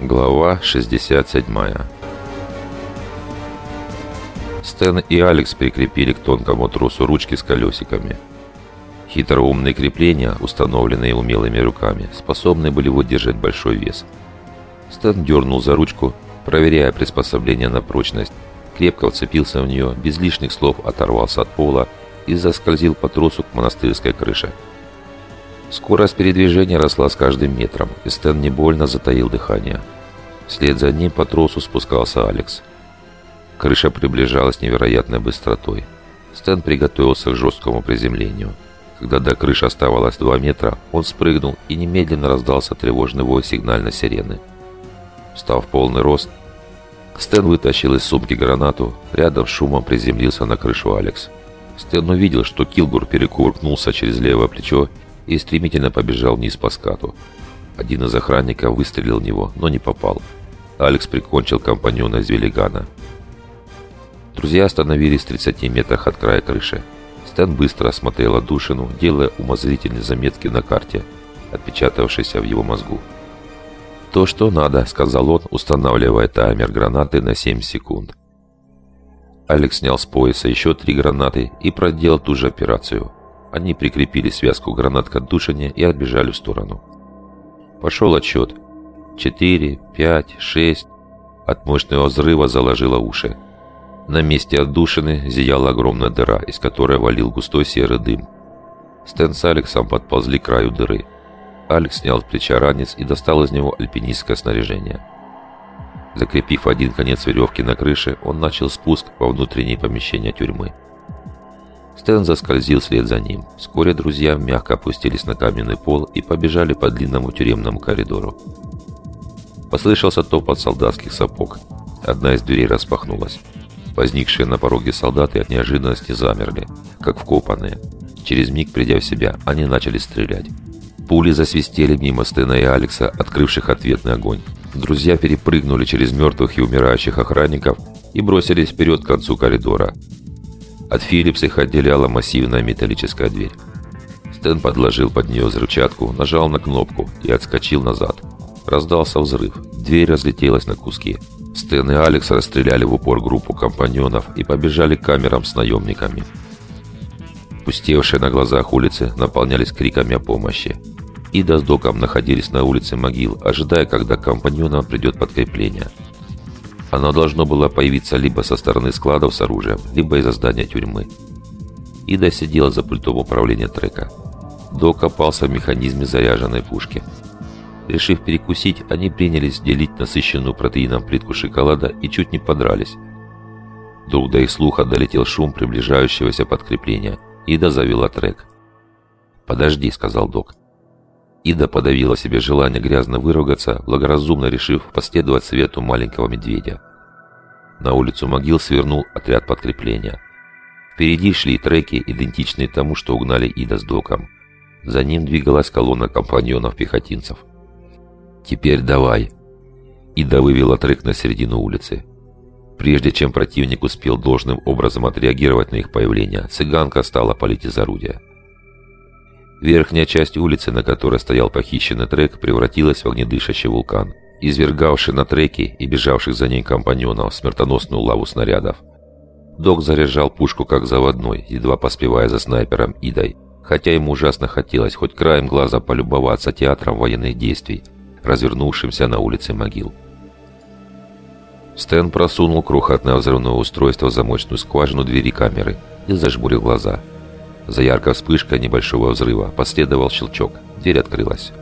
Глава 67 Стэн и Алекс прикрепили к тонкому тросу ручки с колесиками. Хитроумные крепления, установленные умелыми руками, способны были выдержать большой вес. Стэн дернул за ручку, проверяя приспособление на прочность, крепко вцепился в нее, без лишних слов оторвался от пола и заскользил по тросу к монастырской крыше. Скорость передвижения росла с каждым метром, и Стэн не больно затаил дыхание. Вслед за ним по тросу спускался Алекс. Крыша приближалась невероятной быстротой. Стэн приготовился к жесткому приземлению. Когда до крыши оставалось 2 метра, он спрыгнул и немедленно раздался тревожный вой сигнальной сирены. Встав полный рост, Стэн вытащил из сумки гранату, рядом с шумом приземлился на крышу Алекс. Стэн увидел, что Килгур перекувыркнулся через левое плечо и стремительно побежал вниз по скату. Один из охранников выстрелил в него, но не попал. Алекс прикончил компаньона из Велигана. Друзья остановились в 30 метрах от края крыши. Стэн быстро осмотрел отдушину, делая умозрительные заметки на карте, отпечатавшейся в его мозгу. «То, что надо», — сказал он, устанавливая таймер гранаты на 7 секунд. Алекс снял с пояса еще три гранаты и проделал ту же операцию. Они прикрепили связку гранат к отдушине и отбежали в сторону. Пошел отсчет. Четыре, пять, шесть. От мощного взрыва заложило уши. На месте отдушины зияла огромная дыра, из которой валил густой серый дым. Стэн с Алексом подползли к краю дыры. Алекс снял с плеча ранец и достал из него альпинистское снаряжение. Закрепив один конец веревки на крыше, он начал спуск во внутренние помещения тюрьмы. Стэн заскользил вслед за ним. Вскоре друзья мягко опустились на каменный пол и побежали по длинному тюремному коридору. Послышался топот солдатских сапог. Одна из дверей распахнулась. Возникшие на пороге солдаты от неожиданности замерли, как вкопанные. Через миг, придя в себя, они начали стрелять. Пули засвистели мимо Стэна и Алекса, открывших ответный огонь. Друзья перепрыгнули через мертвых и умирающих охранников и бросились вперед к концу коридора. От Филлипса их отделяла массивная металлическая дверь. Стэн подложил под нее взрывчатку, нажал на кнопку и отскочил назад. Раздался взрыв. Дверь разлетелась на куски. Стэн и Алекс расстреляли в упор группу компаньонов и побежали к камерам с наемниками. Пустевшие на глазах улицы наполнялись криками о помощи. Ида с Доком находились на улице могил, ожидая, когда компаньонам придет подкрепление – оно должно было появиться либо со стороны складов с оружием, либо из-за здания тюрьмы. Ида сидела за пультом управления трека. До копался в механизме заряженной пушки. Решив перекусить, они принялись делить насыщенную протеином плитку шоколада и чуть не подрались. Вдруг до их слуха долетел шум приближающегося подкрепления. Ида завела трек. «Подожди», — сказал док. Ида подавила себе желание грязно выругаться, благоразумно решив последовать совету маленького медведя. На улицу могил свернул отряд подкрепления. Впереди шли треки, идентичные тому, что угнали Ида с доком. За ним двигалась колонна компаньонов-пехотинцев. «Теперь давай!» Ида вывела трек на середину улицы. Прежде чем противник успел должным образом отреагировать на их появление, цыганка стала палить из орудия. Верхняя часть улицы, на которой стоял похищенный трек, превратилась в огнедышащий вулкан, извергавший на треки и бежавших за ней компаньонов смертоносную лаву снарядов. Док заряжал пушку как заводной, едва поспевая за снайпером Идой, хотя ему ужасно хотелось хоть краем глаза полюбоваться театром военных действий, развернувшимся на улице могил. Стэн просунул крохотное взрывное устройство в замочную скважину двери камеры и зажмурил глаза – за яркой вспышкой небольшого взрыва последовал щелчок. Дверь открылась.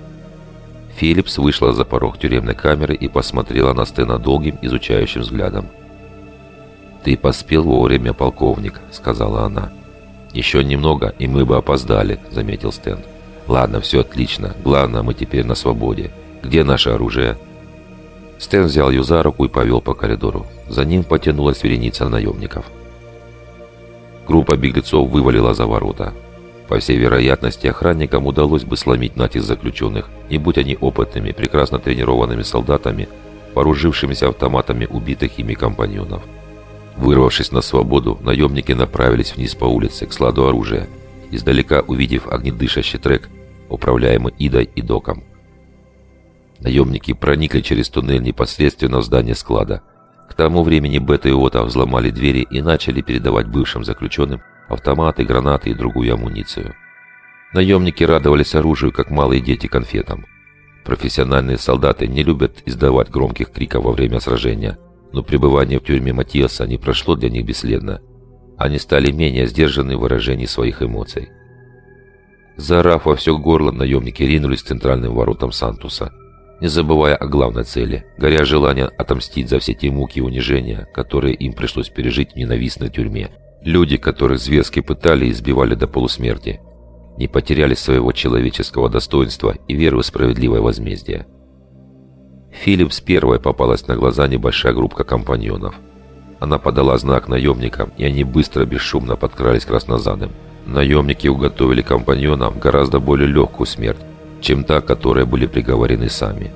Филлипс вышла за порог тюремной камеры и посмотрела на Стэна долгим, изучающим взглядом. «Ты поспел вовремя, полковник», — сказала она. «Еще немного, и мы бы опоздали», — заметил Стэн. «Ладно, все отлично. Главное, мы теперь на свободе. Где наше оружие?» Стэн взял ее за руку и повел по коридору. За ним потянулась вереница наемников. Группа беглецов вывалила за ворота. По всей вероятности, охранникам удалось бы сломить натиск заключенных, не будь они опытными, прекрасно тренированными солдатами, вооружившимися автоматами убитых ими компаньонов. Вырвавшись на свободу, наемники направились вниз по улице к складу оружия, издалека увидев огнедышащий трек, управляемый Идой и Доком. Наемники проникли через туннель непосредственно в здание склада. К тому времени Бета и Ота взломали двери и начали передавать бывшим заключенным автоматы, гранаты и другую амуницию. Наемники радовались оружию, как малые дети конфетам. Профессиональные солдаты не любят издавать громких криков во время сражения, но пребывание в тюрьме Матиаса не прошло для них бесследно. Они стали менее сдержаны в выражении своих эмоций. Заорав во все горло, наемники ринулись к центральным воротам Сантуса, не забывая о главной цели, горя желанием отомстить за все те муки и унижения, которые им пришлось пережить в ненавистной тюрьме. Люди, которых зверски пытали и избивали до полусмерти, не потеряли своего человеческого достоинства и веры в справедливое возмездие. Филипс первой попалась на глаза небольшая группа компаньонов. Она подала знак наемникам, и они быстро, бесшумно подкрались к краснозадым. Наемники уготовили компаньонам гораздо более легкую смерть, чем та, которой были приговорены сами.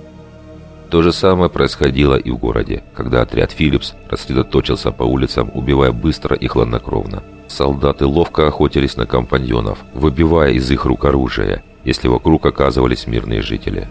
То же самое происходило и в городе, когда отряд «Филлипс» рассредоточился по улицам, убивая быстро и хладнокровно. Солдаты ловко охотились на компаньонов, выбивая из их рук оружие, если вокруг оказывались мирные жители.